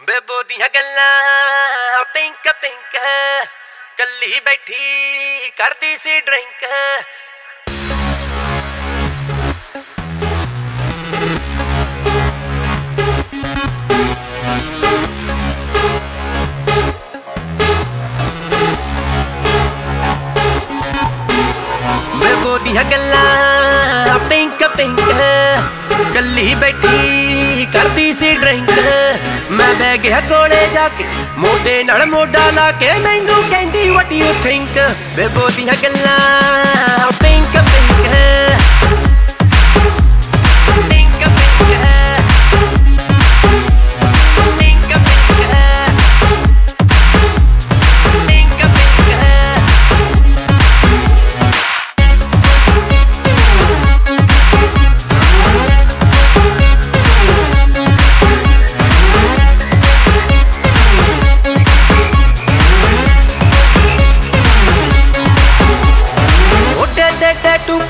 ਬੇਬੋ ਦੀਆਂ ਗੱਲਾਂ pink pink ਕੱਲੀ ਬੈਠੀ ਕਰਦੀ ਸੀ ਡਰਿੰਕ ਬੇਬੋ ਦੀਆਂ ਗੱਲਾਂ ਪਿੰਕ ਪਿੰਕ ਕੱਲੀ ਬੈਠੀ ਕਰਦੀ ਸੀ ਡਰਿੰਕ ਮੈਂ ਬਹਿ ਗਿਆ ਕੋਲੇ ਜਾ ਕੇ, ਮੋਢੇ ਨਾਲ ਮੋਢਾ ਲਾ ਕੇ, ਮੈਨੂੰ ਕਹਿੰਦੀ ਵਾਟ ਯੂ ਥਿੰਕ ਬੇਬੋ ਦੀਆਂ ਗੱਲਾਂ ਪਿੰਕ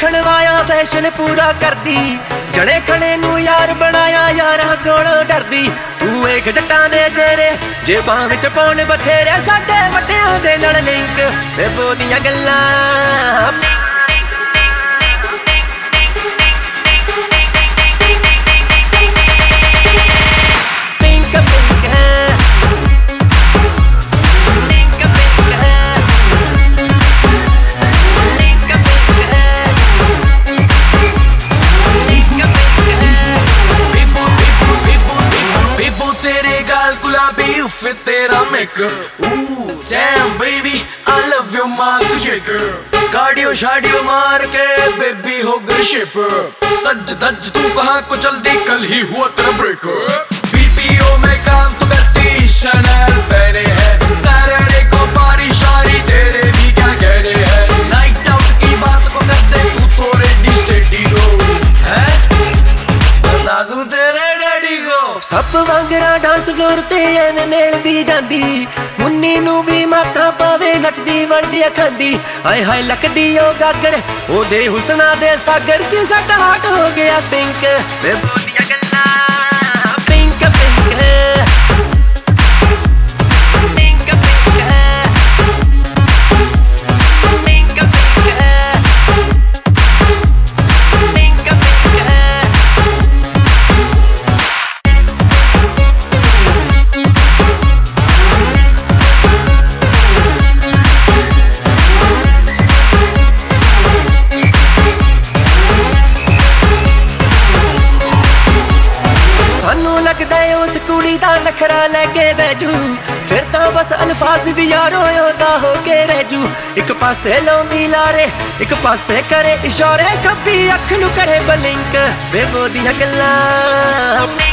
ਖਣਵਾਇਆ ਫੈਸ਼ਨ ਪੂਰਾ ਕਰਦੀ। ਜਣੇ ਖਣੇ ਨੂੰ ਯਾਰ ਬਣਾਇਆ, ਯਾਰਾਂ ਕੋਲੋਂ ਡਰਦੀ। ਤੂੰ ਵੇਖ ਜੱਟਾਂ ਦੇ ਜੇਰੇ ਜੇਬਾਂ ਵਿੱਚ ਪਾਉਣ ਬਥੇਰੇ। ਸਾਡੇ ਵੱਡਿਆਂ ਦੇ ਨਾਲ ਲਿੰਕ ਬੇਬੋ ਦੀਆਂ ਗੱਲਾਂ। फिर तेरा makeup Ooh, damn baby, I love your mark cardio शाडियो मार के बेबी हो गई शेपर सज धज तू कहाँ को जल्दी कल ही हुआ तेरा ब्रेक बीपीओ में काम तो करती शनल ਡਾਂਸ ਫਲੋਰ ਤੇ ਐਵੇਂ ਮੇਲਦੀ ਜਾਂਦੀ। ਮੁੰਨੀ ਨੂੰ ਵੀ ਮਾਤਾ ਪਾਵੇ ਨੱਚਦੀ ਵੜਦੀ ਖਾਂਦੀ ਹਾਏ ਹਾਏ ਲੱਕਦੀ ਓ ਗਾਗਰ, ਉਹਦੇ ਹੁਸਨਾ ਦੇ ਸਾਗਰ 'ਚ ਸਾਡਾ ਹਾਟ ਹੋ ਗਿਆ ਸਿੰਕ ਕੁੜੀ ਲੈ ਕੇ ਬੈਜੂ ਫਿਰ ਤਾਂ ਬਸ ਅਲਫਾਜ਼ ਵੀ ਯਾਰੋ ਉਹਦਾ ਹੋ ਕੇ ਰਹਿ ਜੂ। ਇੱਕ ਪਾਸੇ ਲਾਉਂਦੀ ਲਾਰੇ, ਇੱਕ ਪਾਸੇ ਕਰੇ ਇਸ਼ਾਰੇ। ਖੱਬੀ ਅੱਖ ਨੂੰ ਕਰੇ ਬਲਿੰਕ। ਬੇਬੋ ਦੀਆਂ ਗੱਲਾਂ।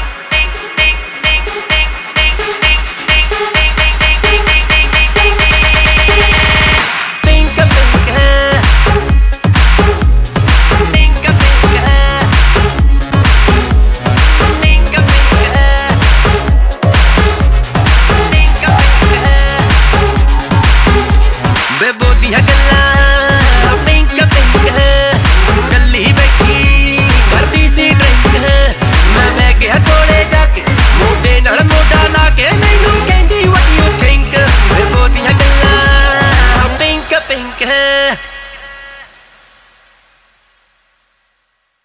fija que la